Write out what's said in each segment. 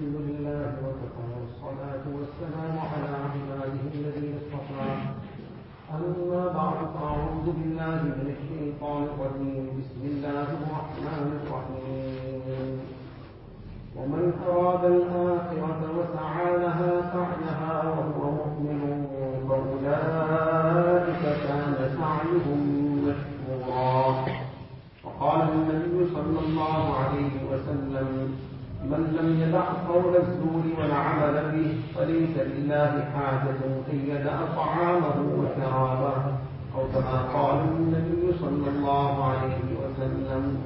الحمد لله وكفى والصلاة والسلام على عباده الذين اصطفى. أما بعد فأعوذ بالله من الشيطان الرجيم. بسم الله الرحمن الرحيم. ومن أراد الآخرة وسعى لها سعيها وهو مؤمن فأولئك كان سعيهم مشكورا. وقال النبي صلى الله عليه وسلم من لم يدع قول الزور والعمل به فليس لله حاجة أن يدع طعامه وشرابه أو كما قال النبي صلى الله عليه وسلم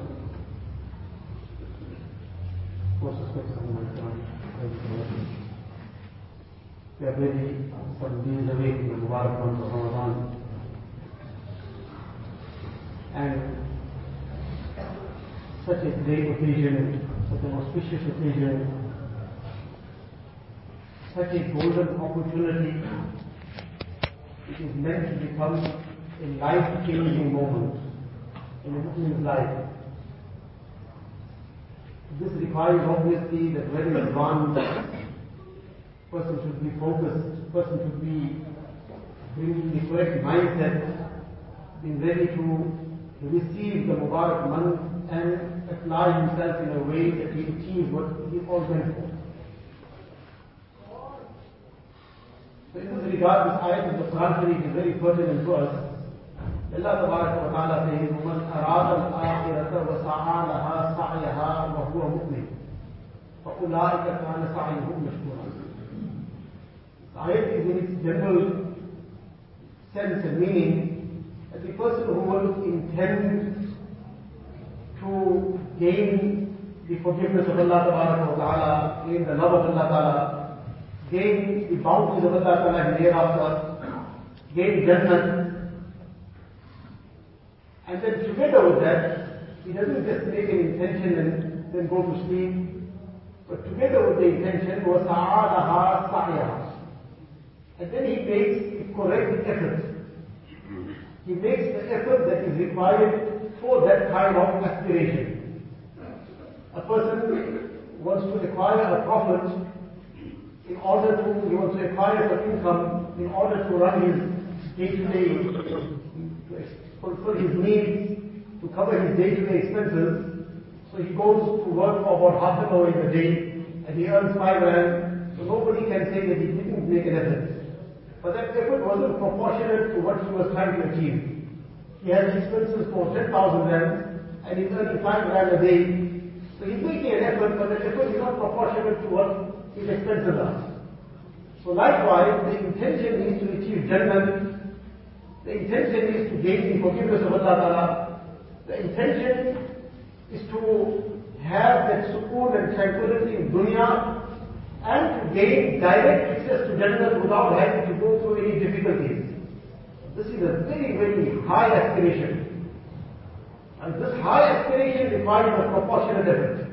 away from the Mubarak month of Ramadan. And such a great occasion, such an auspicious occasion, such a golden opportunity, it is meant to become a life-changing moment in a Muslim's life. This requires obviously that very advanced person should be focused, person should be bringing the correct mindset, being ready to receive the Mubarak month and apply himself in a way that he achieves what he is all meant for. So in this regard, this ayat of the Quran Sharif is very pertinent to us. Allah Tabaraka wa Ta'ala says, وَمَنْ أَرَادَ الْآخِرَةَ وَسَعَى لَهَا سَعْيَهَا وَهُوَ مُؤْمِنٌ فَأُولَٰئِكَ كَانَ سَعْيُهُمْ مَشْكُورًا The ayat is in its general sense and meaning that the person who will intend to gain the forgiveness of Allah Tabaraka wa Ta'ala, gain the love of Allah Ta'ala, gain the bounties of Allah Ta'ala hereafter, gain Jannah, and then together with that, he doesn't just make an intention and then go to sleep, but together with the intention, وَسَعَادَهَا سَعْيَهَا And then he makes the correct effort. He makes the effort that is required for that kind of aspiration. A person wants to acquire a profit in order to, he wants to acquire some income in order to run his day-to-day, to fulfill his needs, to cover his day-to-day expenses. So he goes to work for about half an hour in the day and he earns five rand. So nobody can say that he didn't make an effort. But that effort wasn't proportionate to what he was trying to achieve. He has expenses for 10,000 rand and he's earning 5 rand a day. So he's making an effort, but that effort is not proportionate to what his expenses are. So likewise, the intention is to achieve Jannah. The intention is to gain the forgiveness of Allah Ta'ala. The intention is to have that sukoon and tranquility in dunya and to gain direct access to Jannah without having to go through any difficulties. This is a very, very high aspiration. And this high aspiration requires a proportionate effort.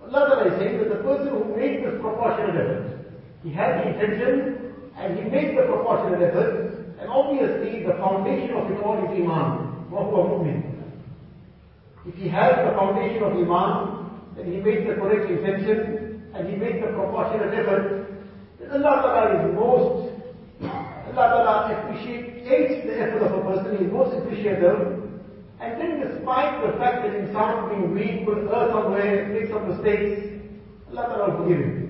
Allah Ta'ala is saying that the person who made this proportionate effort, he had the intention and he made the proportionate effort, and obviously the foundation of it all is Iman, If he has the foundation of Iman, then he made the correct intention and he made the proportionate effort, then Allah Ta'ala is most Allah Ta'ala appreciates the effort of a person, is most appreciative. And then despite the fact that insan being weak will err somewhere, make some mistakes, Allah Ta'ala will forgive him.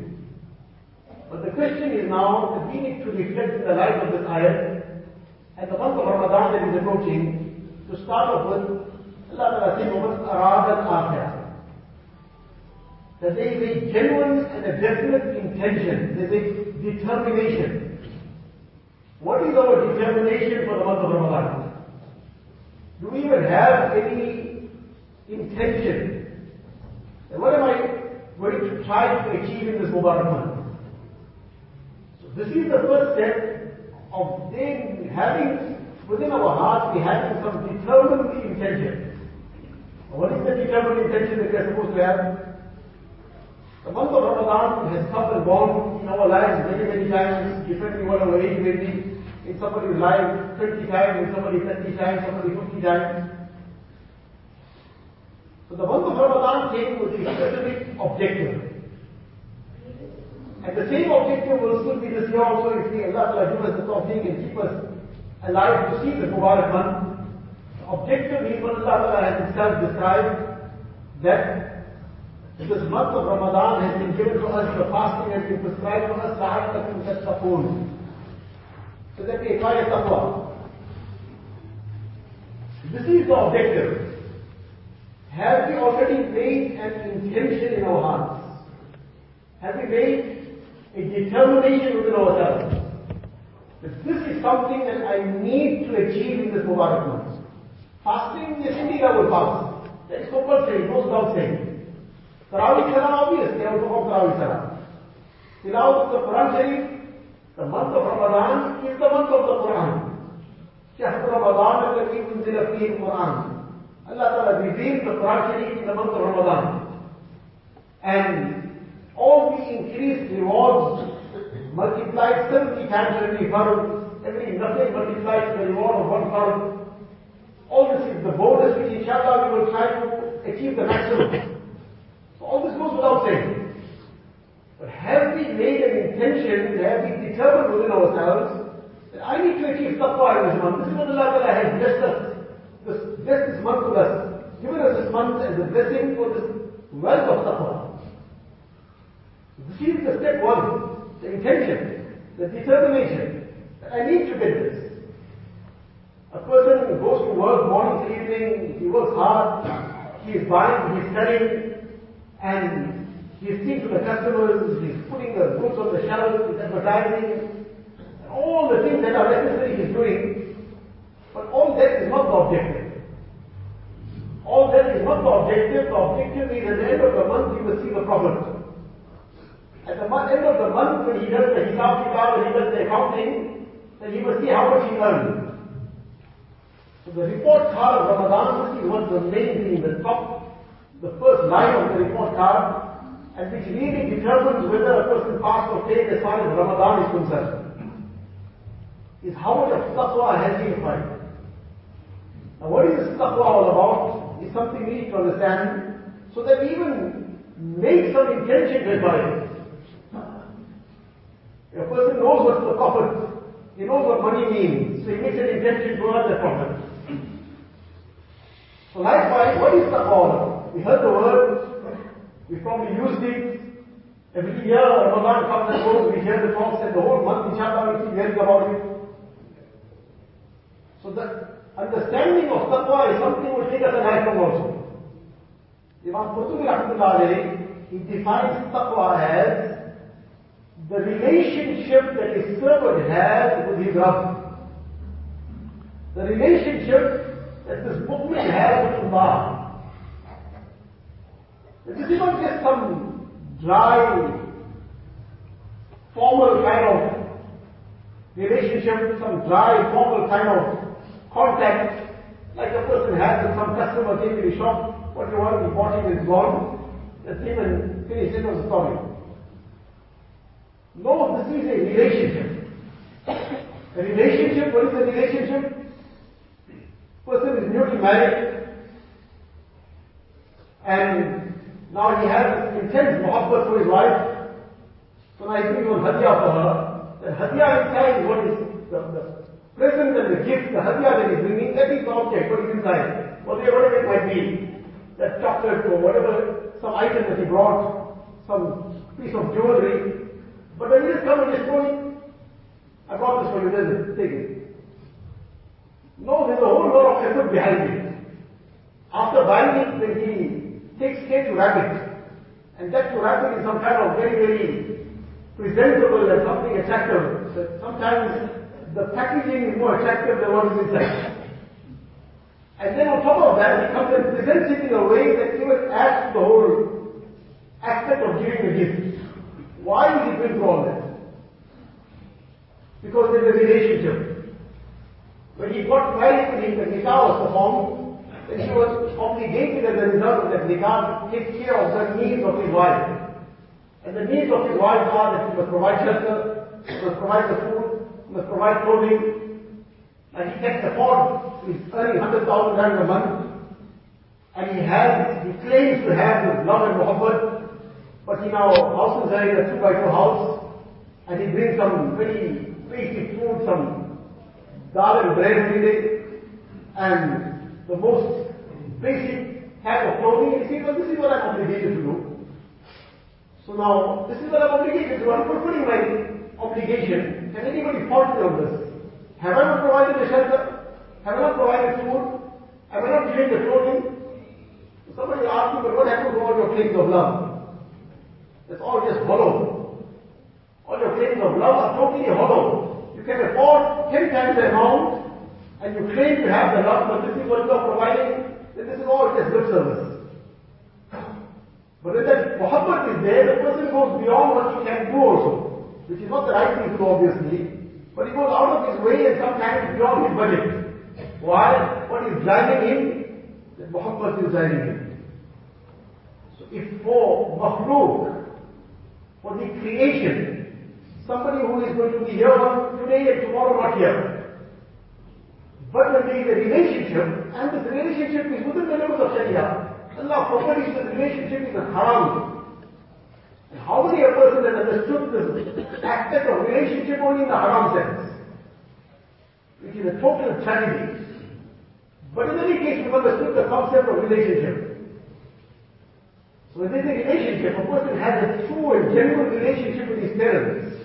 But the question is now that we need to reflect in the light of this ayat, and the month of Ramadan that is approaching, to start off with, Allah Ta'ala says, وَمَنْ أَرَادَ الْآخِرَةِ That there is a genuine and a definite intention, there is a determination. what is our determination for the month of Ramadan? Do we even have any intention? And what am I going to try to achieve in this Mubarak month? So this is the first step of then having within our hearts, we having some determined intention. What is the determined intention that we are supposed to have? The month of Ramadan has come and gone in our lives many, many times, depending on our age may be. In somebody's life, 20 times, in somebody 30 times, somebody 50 times. So the month of Ramadan came with a specific objective. And the same objective will still be this year also, if we, Allah Ta'ala give us the tawfiq and keep us alive to see the Mubarak month, the objective is what Allah Ta'ala has himself described, that this month of Ramadan has been given to us, the fasting has been prescribed to us, لَعَلَّكُمْ تَتَّقُونَ So that we acquire taqwa. This is the objective. Have we already made an intention in our hearts? Have we made a determination within ourselves? That this is something that I need to achieve in this Mubarak month. Fasting, yes indeed I will fast. That is compulsory, goes without saying. Tarawih Salah, obviously I will perform Tarawih Salah. Tilawat of the Quran Sharif, the month of Ramadan is the month of the Quran. شهر رمضان الذي أنزل فيه القرآن Allah Ta'ala revealed the Quran Sharif in the month of Ramadan. And all the increased rewards multiplied 70 times every fard, every nothing multiplies the reward of one fard. All this is the bonus which inshallah we will try to achieve the maximum. All this goes without saying. But have we made an intention, have we determined within ourselves that I need to achieve taqwa in this month. This is what Allah Ta'ala has blessed us. This, blessed this month with us. Given us this month as a blessing for this wealth of taqwa. This is the step one. The intention. The determination. That I need to get this. A person goes to work morning to evening, he works hard, he is buying, he is selling, and he is seeing to the customers, he's putting the goods on the shelves, he's is advertising, all the things that are necessary he is doing, but all that is not the objective. All that is not the objective. The objective is at the end of the month he will see the profit. At the end of the month when he does the hisab kitab and he does the accounting, then he will see how much he earned. So the report card of Ramadan is what the main thing, the top, the first line of the report card, and which really determines whether a person passed or failed as far as Ramadan is concerned is how much of taqwa has he acquired. Now what is this taqwa all about is something we need to understand so that we even make some intention to it. A person knows what's the profit, he knows what money means, so he makes an intention to earn that profit. So likewise, what is taqwa all about? We heard the word, we probably used it, Every year Ramadan comes and goes, we hear the talks and the whole month inshallah we keep hearing about it. So the understanding of taqwa is something which take us a lifetime also. Imam Qurtubi Rahmatullah he defines taqwa as the relationship that a servant has with his Rabb. The relationship that this mu'min has with Allah. This is not just some dry, formal kind of relationship, some dry, formal kind of contact, like a person has with some customer came to the shop, what you want, he bought it, it's gone. That's him and finished, it was the story. No, this is a relationship. A relationship, what is a relationship? Person is newly married and now he has intense muhabbat for his wife. So now he brings one hadiyah for her. The hadiyah inside is what is the, the present and the gift, the hadiyah that he's bringing, that is the object, what is inside. Whatever it might be, that chocolate or whatever, some item that he brought, some piece of jewelry. But when he just come and just it, I brought this for you, there's it, take it. No, there's a whole lot of effort behind it. After buying it, then he takes care to wrap it. And that to wrap it in some kind of very, very presentable and something attractive. So sometimes the packaging is more attractive than what is inside. And then on top of that, he comes and presents it in a way that even adds to the whole aspect of giving a gift. Why is he going through all that? Because there's a relationship. When he got married, when he, the nikah was performed, then he was obligated as a result of that nikah to take care of the needs of his wife. And the needs of his wife are that he must provide shelter, he must provide the food, he must provide clothing, and he can afford, he's earning 100,000 rand a month, and he has, he claims to have this love and muhabbat, but he now houses her a two by two house, and he brings some very basic food, some dal and bread every day, and the most basic type of clothing, and he says, well, this is what I'm obligated to do. So now, this is what I'm obligated to do. I'm fulfilling my obligation. Can anybody fault me on this? Have I not provided the shelter? Have I not provided food? Have I not given the clothing? Somebody asked me, but what happened to all your claims of love? It's all just hollow. All your claims of love are totally hollow. You can afford ten times the amount, and you claim to have the love, but this is what you are providing, then this is all just lip service. But when that muhabbat is there, the person goes beyond what he can do also, which is not the right thing to do obviously, but he goes out of his way and sometimes beyond his budget. Why? What is driving him? That is driving him. So if for makhluk, for the creation, somebody who is going to be here today and tomorrow not here, but when there is a relationship, and this relationship is within the limits of Sharia, Allah properly says relationship is a haram. And how many a person has understood this aspect of relationship only in the haram sense? Which is a total tragedy. But in any case, we've understood the concept of relationship. So when there's a relationship, a person has a true and genuine relationship with his parents.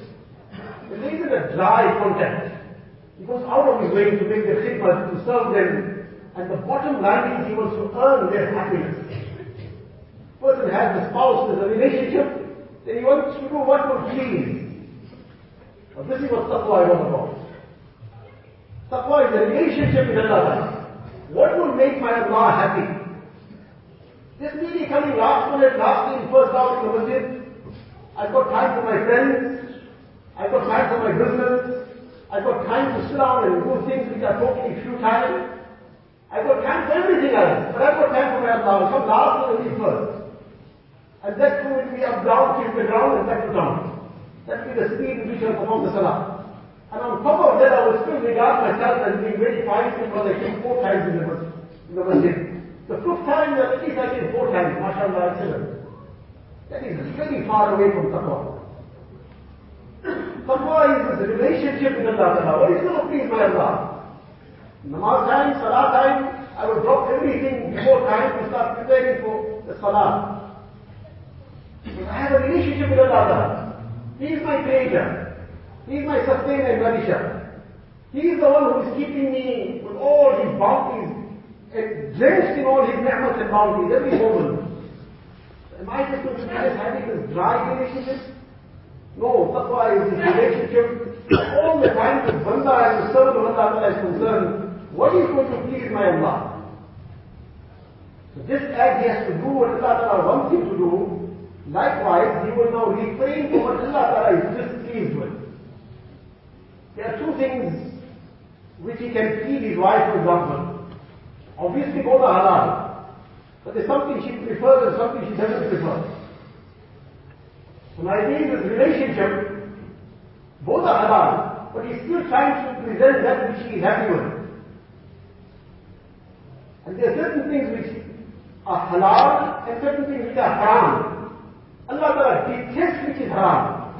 There isn't a dry contact, out of his way to make the khidmah, to serve them, and the bottom line is he wants to earn their happiness. Person has a spouse, there's a relationship, then he wants to do what will please. Now this is what taqwa is all about. Taqwa is a relationship with Allah. What will make my Allah happy? This merely coming last minute, last in, first out in the masjid. I've got time for my friends. I've got time for my business. I've got time to sit down and do things which are totally futile. I've got time for everything else, but I've got time for my Allah. Come last and leave first. And that too will be up, down, kiss the ground and back to down. That will be the speed in which I perform the salah. And on top of that, I will still regard myself as being very fine because I came four times in the masjid. In the, masjid. the fifth time, at least I came four times, mashallah, excellent. That is very far away from taqwa. Taqwa is this relationship with Allah Ta'ala. What is going to please my Allah? Namaz time, Salah time, I will drop everything before time to start preparing for the Salah. Because I have a relationship with Allah. He is my creator. He is my sustainer and nourisher. He is the one who is keeping me with all his bounties, and drenched in all his ni'mat and bounties every moment. Am I just going to be just having this dry relationship? No, taqwa is this relationship all the time with Banda and the servant of Allah is concerned what is going to please my Allah? So this as he has to do what Allah wants him to do, likewise he will now refrain from what Allah is displeased with. There are two things which he can feed his wife, for example. Obviously both are halal. But there's something she prefers and something she doesn't prefer. So now it is this relationship, both are halal, but he's still trying to present that which he is happy with. And there are certain things which are halal and certain things which are haram. Allah Ta'ala detests which is haram.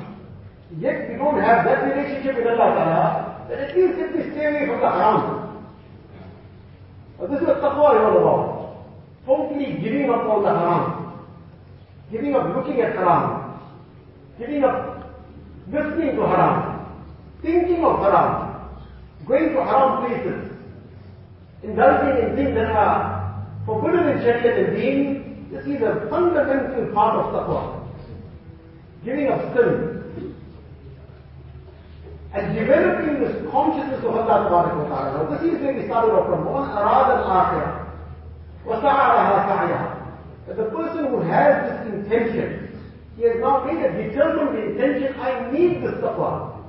Yet we don't have that relationship with Allah Ta'ala, that at least simply stay away from the haram. But this is what taqwa is all about. Totally giving up on the haram. Giving up looking at haram Giving up listening to haram. Thinking of haram. Going to haram places indulging in things that are forbidden in Sharia and Deen, this is a fundamental part of taqwa. Giving up sin. And developing this consciousness of Allah Ta'ala. Now this is where we started off from. one arad al-akhirah. وَسَعَرَهَا سَعْيَهَا That the person who has this intention, he has now made a determined intention, I need this taqwa.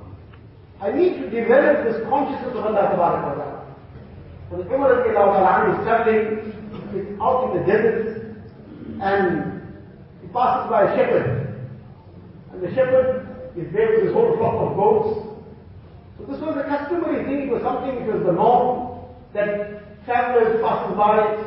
I need to develop this consciousness of Allah Ta'ala. So the Umar is traveling, he's out in the desert, and he passes by a shepherd. And the shepherd is there with his whole flock of goats. So this was a customary thing, it was something which was the norm, that travelers passing by,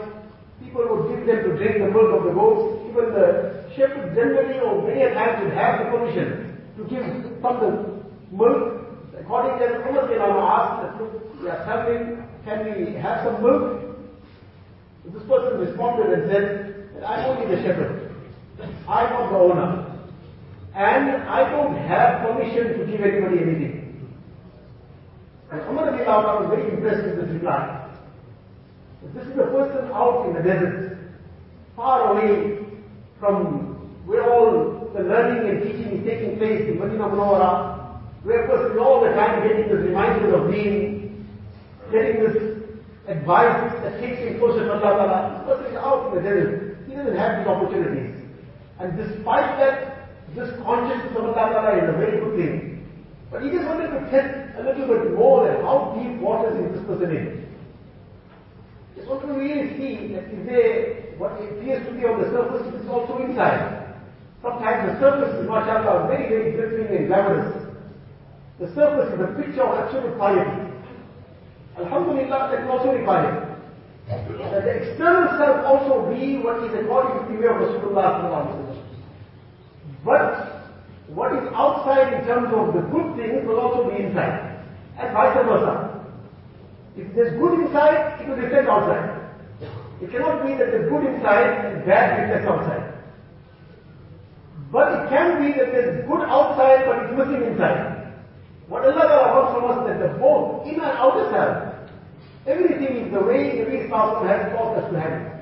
people would give them to drink the milk of the goats. Even the shepherd generally or many a times would have the permission to give the milk. According to Umar bin asked that, look, we are can we have some milk? This person responded and said, that I'm only the shepherd. I'm not the owner. And I don't have permission to give anybody anything. And Umar was very impressed with this reply. This is a person out in the desert, far away from where all the learning and teaching is taking place in Medina Munawwara, where person is all the time getting this reminder of being, getting this advice that takes him closer to Allah This person is out in the desert. He doesn't have these opportunities. And despite that, this consciousness of Allah is a very good thing. But he just wanted to test a little bit more than how deep waters is this person in. Just want to really see that is there what appears to be on the surface is also inside. Sometimes the surface is, mashallah, very, very glittering and glamorous. The surface is a picture of absolute piety. Alhamdulillah, that is also required. That the external self also be what is according to the way of Rasulullah But what is outside in terms of the good things will also be inside. And vice versa. If there's good inside, it will reflect outside. It cannot be that there's good inside and bad reflects outside. But it can be that there's good outside but it's missing inside. What Allah wants from us that the both inner and outer self, everything is the way the Islam has taught us to have it.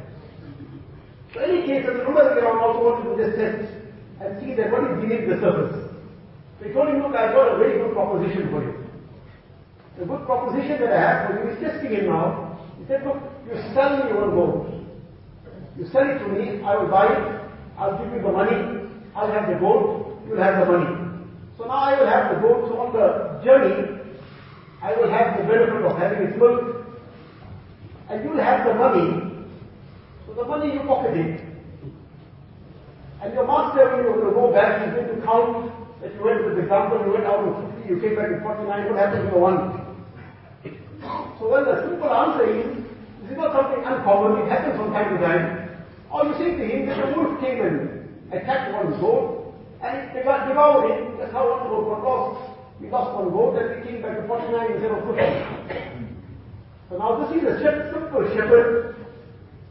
So any case, as Umar also wanted to just test and see that what is beneath the surface. So he told him, look, I've got a very good proposition for you. The good proposition that I have for you is testing it now. He said, look, you sell me one goat. You sell it to me, I will buy it, I'll give you the money, I'll have the goat, you'll have the money. So now I will have the goat, so on the journey, I will have the benefit of having its milk, and you'll have the money, so the money you pocket it. And your master, when you go back, he's going to count that you went, with example, you went out with 50, you came back with 49, what happened to the one? So well, the simple answer is, this is not something uncommon, it happens from time to time. Or you say to him that a wolf came and attacked one's goat, and they got devoured it, that's how one goat got lost. We lost one goat and we came back to 49 instead of 50. So now this is a simple shepherd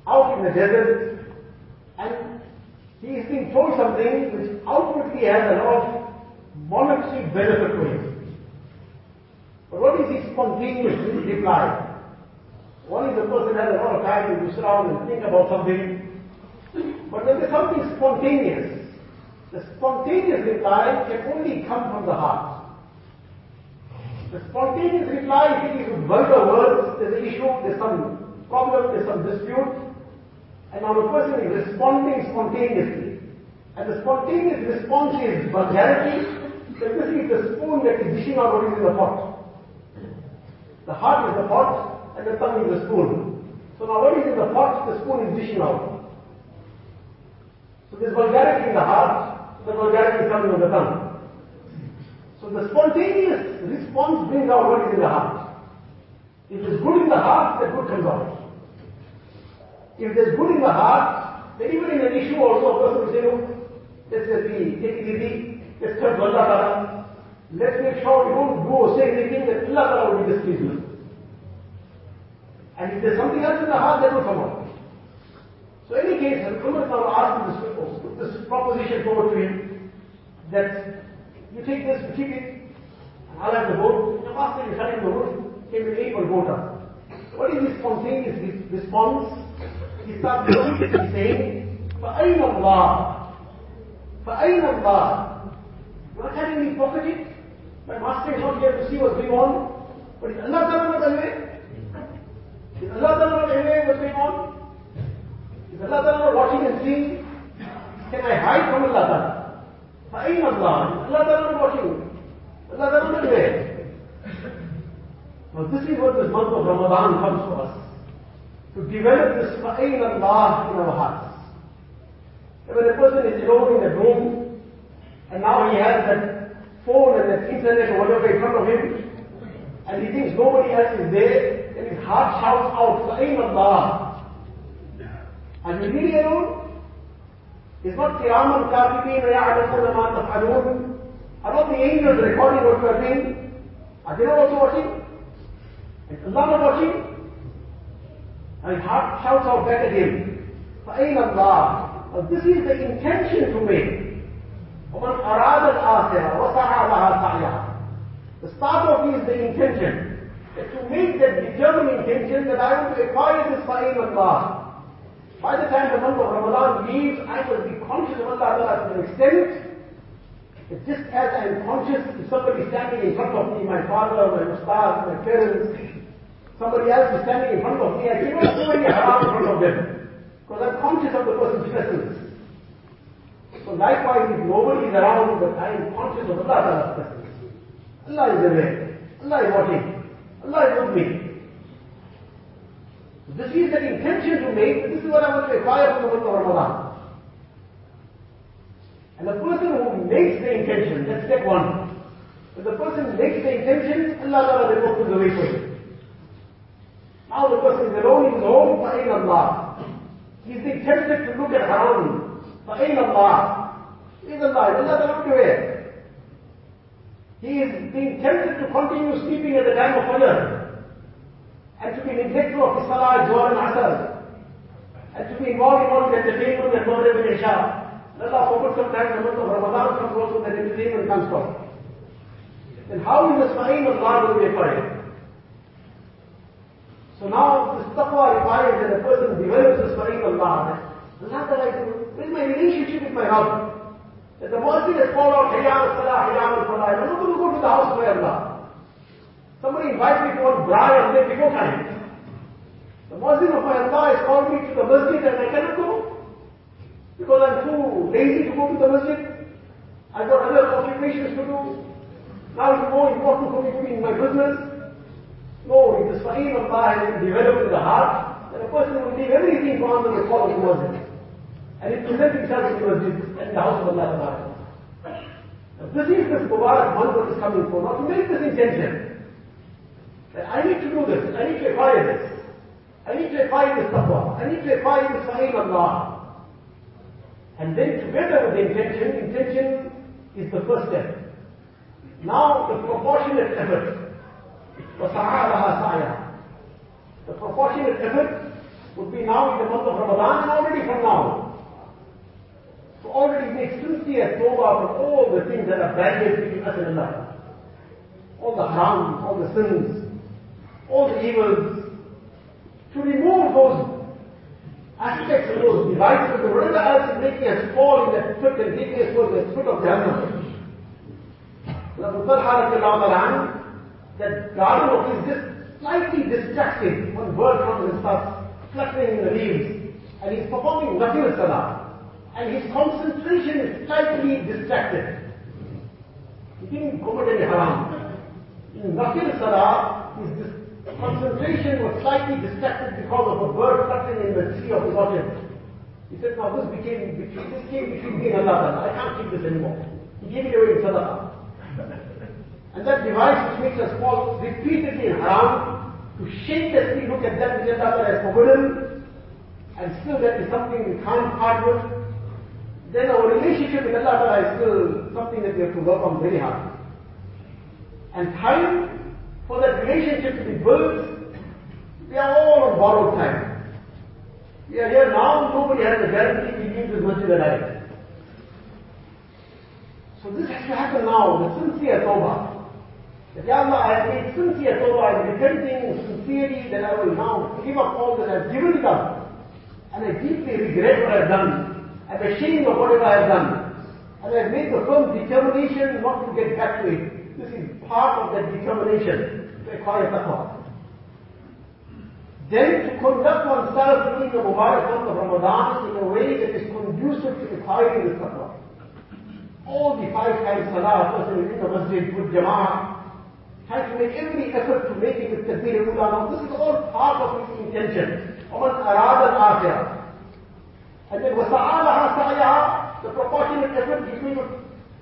out in the desert, and he is being told something which outwardly has a lot of monetary benefit for him. But what is his spontaneous reply? One is the person has a lot of time to sit down and think about something. But when there's something spontaneous, the spontaneous reply can only come from the heart. The spontaneous reply, if it is with vulgar words, there's an issue, there's some problem, there's some dispute, and now the person is responding spontaneously. And the spontaneous response is vulgarity, then this is the spoon that is dishing out what is in the pot. The heart is the pot and the tongue is the spoon. So now what is in the pot, the spoon is dishing out. So there's vulgarity in the heart, the vulgarity is coming on the tongue. So the spontaneous response brings out what is in the heart. If there's good in the heart, the good comes out. If there's good in the heart, then even in an issue also a person will say, look, let's just be, take it easy, let's to Allah Let's make sure we don't do or say anything that Allah Ta'ala will be displeased with. And if there's something else in the heart, that will come out. So in any case, Umar now asked this, this proposition forward to him, that you take this, you keep it, and I'll have the boat. Your master is selling the wood, came and ate one boat up. What is his spontaneous response? He starts saying, فَأَيْنَ اللَّهِ فَأَيْنَ اللَّهِ Not having any pocketed, my master is not here to see what's going on. But is Allah Ta'ala not aware? Is Allah Ta'ala not aware what's going on? Is Allah Ta'ala not watching and seeing? Can I hide from Allah Ta'ala? فأين Allah? Is Allah Ta'ala not watching? Allah Ta'ala not aware? Now this is what this month of Ramadan comes for us. To develop this فأين Allah in our hearts. When a person is alone in a room, and now he has that phone and the internet or whatever in front of him, and he thinks nobody else is there, then his heart shouts out, Sa'im Allah. And he really alone? Is not kiraman katibin ya'lamuna ma taf'alun? Are not the angels recording what we are doing? Are they not also watching? Is Allah not watching? And he shouts out back at him, فَأَيْنَ اللَّهِ Now this is the intention to make. وَمَنْ أَرَادَ الْآخِرَةَ وَسَعَى لَهَا سَعْيَهَا The start of it is the intention. That to make that determined intention that I want to acquire this fa'in Allah. by the time the month of Ramadan leaves, I will be conscious of Allah to an extent that just as I am conscious if somebody is standing in front of me, my father, my ustad, my parents, somebody else is standing in front of me, I cannot do any haram in front of them. Because I'm conscious of the person's presence. So likewise, if nobody is around, but I am conscious of Allah's presence. Allah is aware. Allah is watching. Allah is with me. So this is the intention to make. This is what I want to acquire from the month of Ramadan. And the person who makes the intention, that's step one. If the person makes the intention, Allah Ta'ala will open the way for him. Now the person is alone in his home, فَإِنَّ Allah. He's been tempted to look at haram. فَأَيْنَ اللَّهِ Is Allah, is Allah not aware? He is being tempted to continue sleeping at the time of Fajr and to be neglectful of his Salah, Zuhr and Asr and to be involved in entertainment at Maghrib and Isha. Allah forbid sometimes the month of Ramadan comes also that entertainment comes from. Then how is the Sa'in of Allah to be acquired? So now this taqwa requires that a person develops the Sa'in of Allah. Allah Ta'ala is what is my relationship with my Rabb? That the Muezzin has called out, Hayyam al-Salah, Hayyam al-Salah. I'm not going to go to the house oh, of Allah. Somebody invites me to one braai and day before time. The Muezzin of my Allah has called me to the masjid and I cannot go. Because I'm too lazy to go to the masjid. I've got other occupations to do. Now it's more important for me to be in my business. No, the Sahih of Allah has been developed in the heart, then a person will leave everything for the call of the Muezzin. And he presents himself in the masjid and the house of Allah. Now, this is this Mubarak month that is coming for. Now to make this intention, that I need to do this. I need to acquire this. I need to acquire this taqwa. I need to acquire this fa'il Allah. And then together with the intention, intention is the first step. Now the proportionate effort. The proportionate effort would be now in the month of Ramadan and already from now. So already make sincere tawbah from all the things that are baggage between us and Allah. All the harams, all the sins, all the evils. To remove those aspects and those devices and whatever else is making us fall in that pit and taking us towards the pit of Jahannam. That garden of his just slightly distracted. One bird comes and starts fluttering in the leaves and he's performing nafil salah and his concentration is slightly distracted. He didn't commit any haram. In Nafil Salah, his concentration was slightly distracted because of a bird fluttering in the tree of orchard. He said, now this became between, this came between me and Allah. I can't keep this anymore. He gave it away in Sadaqah. And that device which makes us fall repeatedly in haram, to shamelessly look at that which Allah has forbidden, and still that is something we can't part with, then our relationship with Allah is still something that we have to work on very hard. And time for that relationship to be built, we are all on borrowed time. We are here now, nobody has a guarantee we leave this masjid alive. So this has to happen now, the sincere tawbah. That Ya Allah, I have made sincere tawbah, I'm repenting sincerely that I will now give up all that I've given it up. And I deeply regret what I've done. I'm ashamed of whatever I have done. And I've made the firm determination not to get back to it. This is part of that determination to acquire taqwa. Then to conduct oneself during the Mubarak month of Ramadan in a way that is conducive to acquiring this taqwa. All the five times salah, person is in the masjid with jama'ah, trying to make every effort to make it with takbir al Now this is all part of his intention. وَمَنْ أَرَادَ الْآخِرَةِ and then وَسَعَالَهَا سَعْيَهَا The proportionate effort he's going to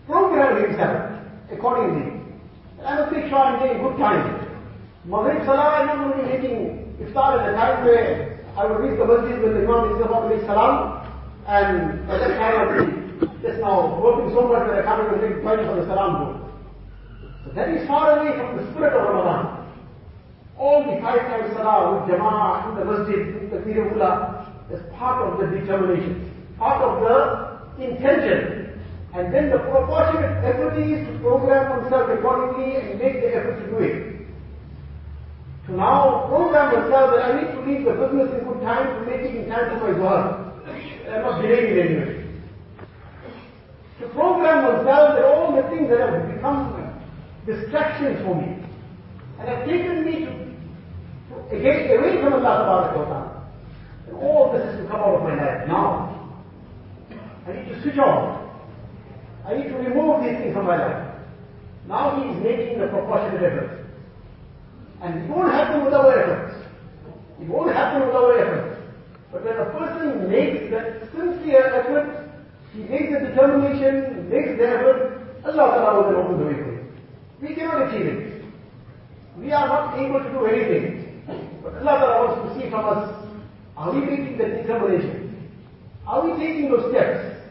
program himself accordingly. And sure I'm getting good time. Maghrib Salah, going to be making iftar at the time where I will reach the masjid when the Imam is about to make salam. And at that time be just now working so much that I can't even make time for the salam book. So that is far away from the spirit of Ramadan. All the five times salah with jama'ah in the masjid, in the Ula, is part of the determination, part of the intention. And then the proportionate effort is to program oneself accordingly and make the effort to do it. To now program oneself that I need to leave the business in good time to make it in time for my Zohar. I'm not delaying it anyway. To program oneself that all the things that have become distractions for me and have taken me to, to again away from Allah Ta'ala. And all this is to come out of my life now. I need to switch off. I need to remove these things from my life. Now he is making the proportionate effort. And it won't happen with our efforts. It won't happen with our efforts. But when a person makes that sincere effort, he makes the determination, makes the effort, Allah Ta'ala will open the way for him. We cannot achieve it. We are not able to do anything. But Allah Ta'ala wants to see from us, are we making the determination? Are we taking those steps?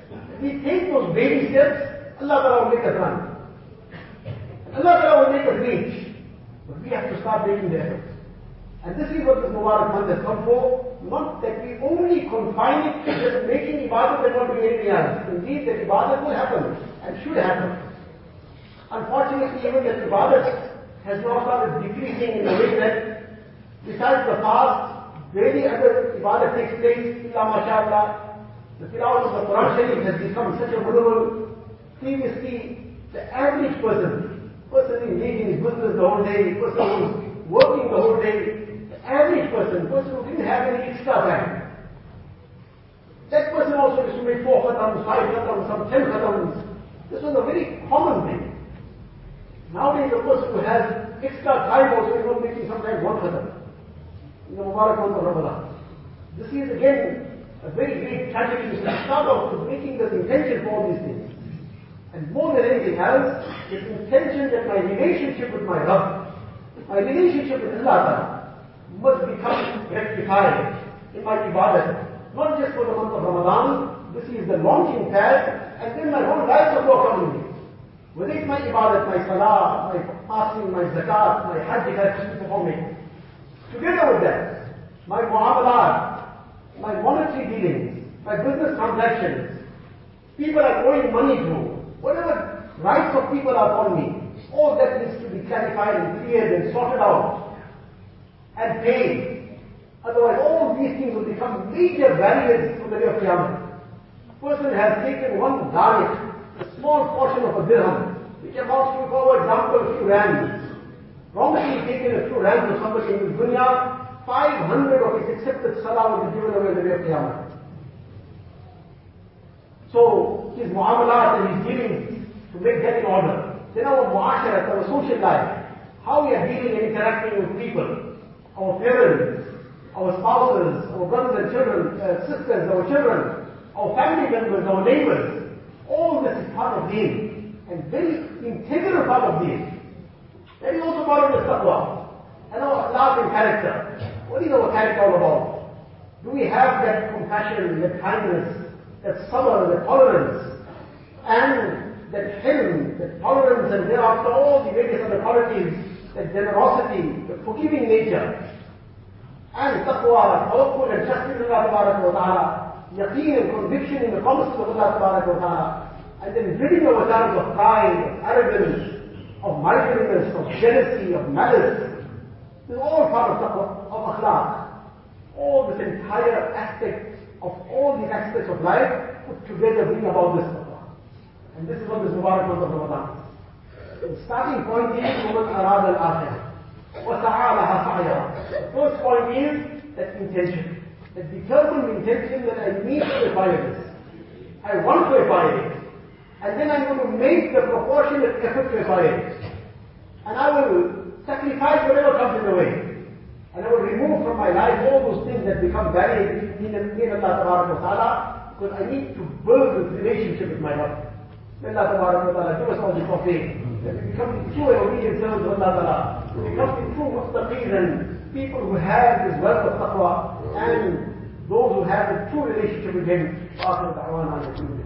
We take those baby steps, Allah Ta'ala will make us run. Allah Ta'ala will make us reach. But we have to start making the effort. And this is what this Mubarak month has come for. Not that we only confine it to just making ibadat and not doing anything else. Indeed, that ibadat will happen and should happen. Unfortunately, even that ibadat has now started decreasing in the way that besides the fast, very other ibadat takes place, illa mashallah. The tilawat of the Quran Sharif has become such a vulnerable. Previously, the average person, person engaged in business the whole day, person who's working the whole day, the average person, person who didn't have any extra time. That person also used to make four khatams, five khatams, some ten khatams. This was a very common thing. Nowadays, the person who has extra time also is not making sometimes one khatam. In the Mubarak month of Ramadan. This is again a very great tragedy. We start off with making the intention for all these things. And more than anything else, the intention that my relationship with my Rabb, my relationship with Allah must become rectified in my ibadah. Not just for the month of Ramadan, this is the launching pad, and then my whole life will go accordingly. Whether it's my ibadah, my salah, my fasting, my zakat, my hajj I keep performing. Together with that, my muamalat, my monetary dealings, my business transactions, people are owing money to, whatever rights of people are upon me, all that needs to be clarified and cleared and sorted out and paid. Otherwise, all these things will become major barriers for the day of Qiyamah. Person has taken one diet, a small portion of a dirham, which amounts to, for example, a few rands. Wrongly taken a few rands of somebody in this dunya, 500 of his accepted salah will be given away in the day of Qiyamah. So, his muamalat and his dealings, to make that in order. Then our muasharat, our social life, how we are dealing and interacting with people, our parents, our spouses, our brothers and children, uh, sisters, our children, our family members, our neighbors. All this is part of deen and very integral part of deen. That is also part of the taqwa and our love and character. What is our character all about? Do we have that compassion, that kindness, that sabr, that tolerance, and that hilm, that tolerance, and thereafter all the various other qualities, that generosity, the forgiving nature, and taqwa, tawakkul and trust in Allah wa ta'ala, yaqeen and conviction in the promises of Allah wa ta'ala, and then ridding ourselves of pride, of arrogance, of miserliness, of jealousy, of malice. This is all part of taqwa, of akhlaq. All this entire aspect of all the aspects of life put together bring about this taqwa. And this is what this Mubarak month of Ramadan is. The starting point is وَمَنْ أَرَادَ الْآخِرَةِ وَسَعَى لَهَا سَعْيَهَا The first point is that intention. That determined intention that I need to acquire this. I want to acquire it. And then I'm going to make the proportionate effort to acquire it. And I will sacrifice whatever comes in the way. And I will remove from my life all those things that become buried in, in Allah Ta'ala because I need to build this relationship with my Lord. May Allah Ta'ala give us all this tawfiq that we become true and obedient servants of Allah Ta'ala. We become true muttaqeen and people who have this wealth of taqwa and those who have a true relationship with Him. آخر دعوانا الحمد